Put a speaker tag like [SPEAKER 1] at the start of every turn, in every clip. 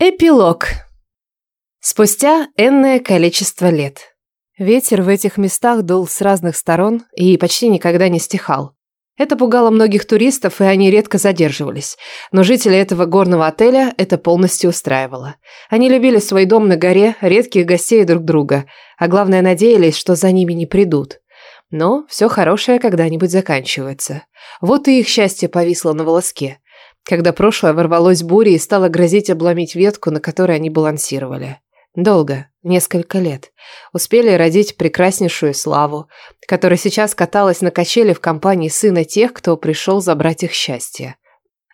[SPEAKER 1] Эпилог. Спустя энное количество лет. Ветер в этих местах дул с разных сторон и почти никогда не стихал. Это пугало многих туристов, и они редко задерживались. Но жители этого горного отеля это полностью устраивало. Они любили свой дом на горе, редких гостей друг друга, а главное надеялись, что за ними не придут. Но все хорошее когда-нибудь заканчивается. Вот и их счастье повисло на волоске когда прошлое ворвалось бурей и стало грозить обломить ветку, на которой они балансировали. Долго, несколько лет. Успели родить прекраснейшую Славу, которая сейчас каталась на качели в компании сына тех, кто пришел забрать их счастье.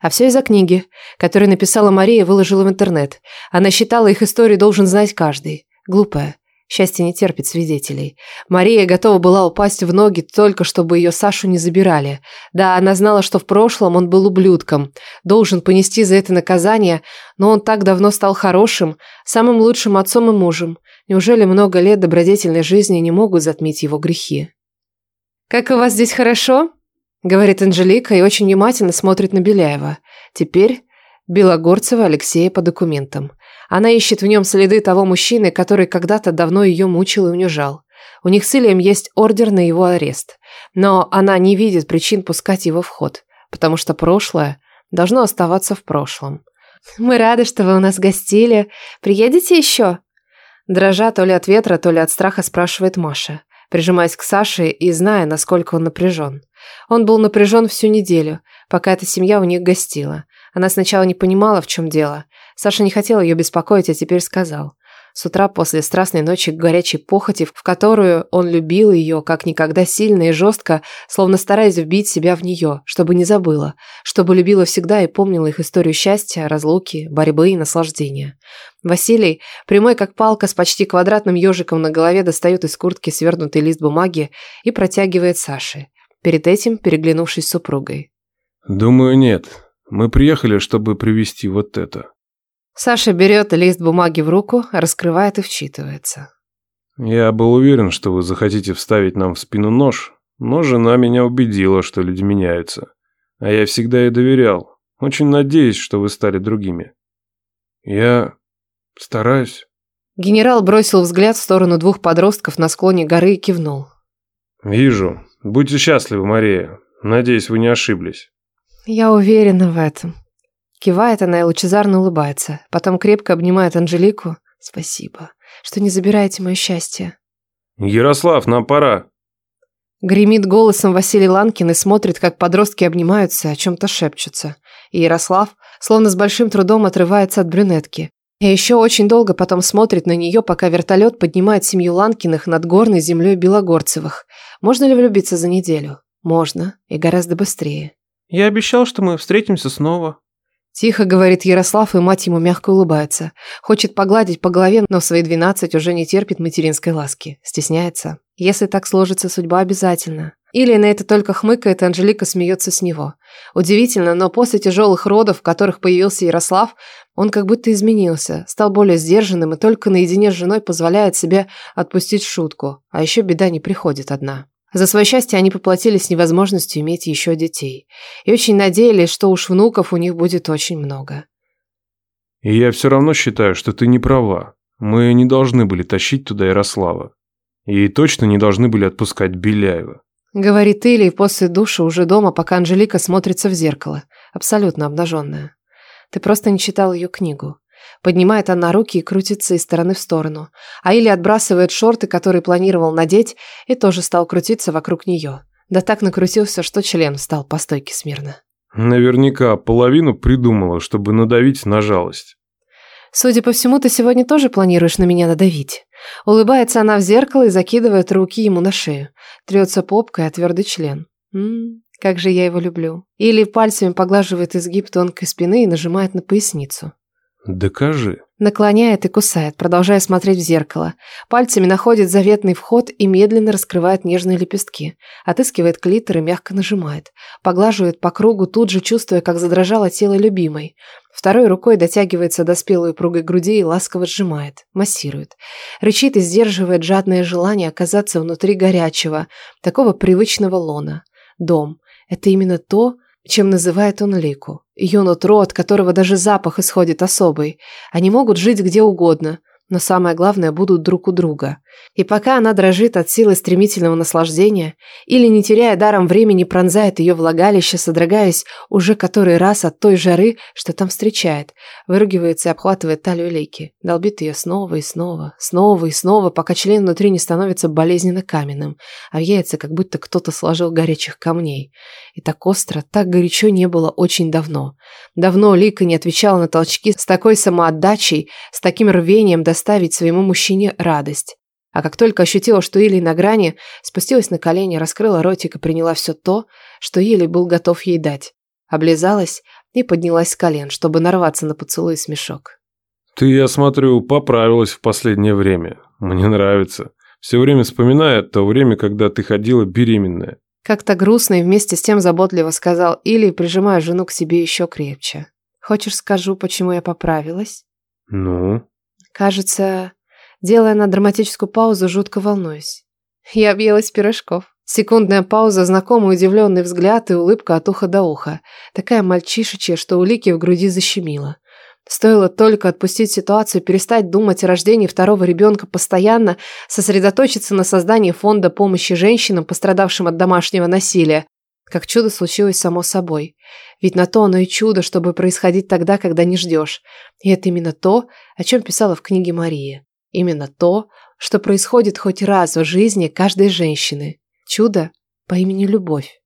[SPEAKER 1] А все из-за книги, которую написала Мария и выложила в интернет. Она считала, их историю должен знать каждый. Глупая, Счастье не терпит свидетелей. Мария готова была упасть в ноги только чтобы ее Сашу не забирали. Да, она знала, что в прошлом он был ублюдком, должен понести за это наказание, но он так давно стал хорошим, самым лучшим отцом и мужем. Неужели много лет добродетельной жизни не могут затмить его грехи? «Как у вас здесь хорошо?» – говорит Анжелика и очень внимательно смотрит на Беляева. Теперь Белогорцева Алексея по документам. Она ищет в нем следы того мужчины, который когда-то давно ее мучил и унижал. У них с Ильем есть ордер на его арест. Но она не видит причин пускать его в ход, потому что прошлое должно оставаться в прошлом. «Мы рады, что вы у нас гостили. Приедете еще?» Дрожа то ли от ветра, то ли от страха спрашивает Маша, прижимаясь к Саше и зная, насколько он напряжен. Он был напряжен всю неделю, пока эта семья у них гостила. Она сначала не понимала, в чем дело. Саша не хотел ее беспокоить, а теперь сказал. С утра после страстной ночи горячей похоти, в которую он любил ее как никогда сильно и жестко, словно стараясь вбить себя в нее, чтобы не забыла, чтобы любила всегда и помнила их историю счастья, разлуки, борьбы и наслаждения. Василий, прямой как палка с почти квадратным ежиком на голове, достает из куртки свернутый лист бумаги и протягивает Саше, перед этим переглянувшись с супругой.
[SPEAKER 2] «Думаю, нет. Мы приехали, чтобы привезти вот это».
[SPEAKER 1] Саша берет лист бумаги в руку, раскрывает и вчитывается.
[SPEAKER 2] «Я был уверен, что вы захотите вставить нам в спину нож, но жена меня убедила, что люди меняются. А я всегда ей доверял. Очень надеюсь, что вы стали другими. Я стараюсь».
[SPEAKER 1] Генерал бросил взгляд в сторону двух подростков на склоне горы и кивнул.
[SPEAKER 2] «Вижу. Будьте счастливы, Мария. Надеюсь, вы не ошиблись».
[SPEAKER 1] «Я уверена в этом», Кивает она и лучезарно улыбается. Потом крепко обнимает Анжелику. Спасибо, что не забираете мое счастье.
[SPEAKER 2] Ярослав, нам пора.
[SPEAKER 1] Гремит голосом Василий Ланкин и смотрит, как подростки обнимаются, о чем-то шепчутся. И Ярослав, словно с большим трудом, отрывается от брюнетки. И еще очень долго потом смотрит на нее, пока вертолет поднимает семью Ланкиных над горной землей Белогорцевых. Можно ли влюбиться за неделю? Можно. И гораздо быстрее.
[SPEAKER 3] Я обещал, что мы встретимся снова.
[SPEAKER 1] Тихо говорит Ярослав, и мать ему мягко улыбается. Хочет погладить по голове, но в свои двенадцать уже не терпит материнской ласки. Стесняется. Если так сложится судьба, обязательно. Или на это только хмыкает, и Анжелика смеется с него. Удивительно, но после тяжелых родов, в которых появился Ярослав, он как будто изменился, стал более сдержанным и только наедине с женой позволяет себе отпустить шутку. А еще беда не приходит одна. За свое счастье они поплатились невозможностью иметь еще детей. И очень надеялись, что уж внуков у них будет очень много.
[SPEAKER 2] И я все равно считаю, что ты не права. Мы не должны были тащить туда Ярослава. И точно не должны были отпускать Беляева.
[SPEAKER 1] Говорит Илья после душа уже дома, пока Анжелика смотрится в зеркало, абсолютно обнаженная. Ты просто не читал ее книгу. Поднимает она руки и крутится из стороны в сторону. А Или отбрасывает шорты, которые планировал надеть, и тоже стал крутиться вокруг нее. Да так накрутился, что член встал по стойке смирно.
[SPEAKER 2] Наверняка половину придумала, чтобы надавить на жалость.
[SPEAKER 1] Судя по всему, ты сегодня тоже планируешь на меня надавить. Улыбается она в зеркало и закидывает руки ему на шею. Трется попкой о твердый член. Ммм, как же я его люблю. Или пальцами поглаживает изгиб тонкой спины и нажимает на поясницу.
[SPEAKER 2] «Докажи».
[SPEAKER 1] Наклоняет и кусает, продолжая смотреть в зеркало. Пальцами находит заветный вход и медленно раскрывает нежные лепестки. Отыскивает клитор и мягко нажимает. Поглаживает по кругу, тут же чувствуя, как задрожало тело любимой. Второй рукой дотягивается до спелой упругой груди и ласково сжимает, массирует. Рычит и сдерживает жадное желание оказаться внутри горячего, такого привычного лона. Дом. Это именно то, чем называет он Лику. Ее нутро, от которого даже запах исходит особый. Они могут жить где угодно – но самое главное, будут друг у друга. И пока она дрожит от силы стремительного наслаждения, или, не теряя даром времени, пронзает ее влагалище, содрогаясь уже который раз от той жары, что там встречает, выругивается и обхватывает талию Лейки, долбит ее снова и снова, снова и снова, пока член внутри не становится болезненно каменным, а в яйца как будто кто-то сложил горячих камней. И так остро, так горячо не было очень давно. Давно Лика не отвечала на толчки с такой самоотдачей, с таким рвением доставить своему мужчине радость. А как только ощутила, что Или на грани, спустилась на колени, раскрыла ротик и приняла все то, что Или был готов ей дать. Облизалась и поднялась с колен, чтобы нарваться на поцелуй и смешок.
[SPEAKER 2] «Ты, я смотрю, поправилась в последнее время. Мне нравится. Все время вспоминаю то время, когда ты ходила беременная».
[SPEAKER 1] Как-то грустно и вместе с тем заботливо сказал Или, прижимая жену к себе еще крепче. «Хочешь, скажу, почему я поправилась?»
[SPEAKER 2] «Ну?»
[SPEAKER 1] Кажется, делая на драматическую паузу, жутко волнуюсь. Я объелась пирожков. Секундная пауза, знакомый удивленный взгляд и улыбка от уха до уха. Такая мальчишечья, что у Лики в груди защемило. Стоило только отпустить ситуацию, перестать думать о рождении второго ребенка постоянно, сосредоточиться на создании фонда помощи женщинам, пострадавшим от домашнего насилия. Как чудо случилось само собой. Ведь на то оно и чудо, чтобы происходить тогда, когда не ждешь. И это именно то, о чем писала в книге Мария. Именно то, что происходит хоть раз в жизни каждой женщины. Чудо по имени Любовь.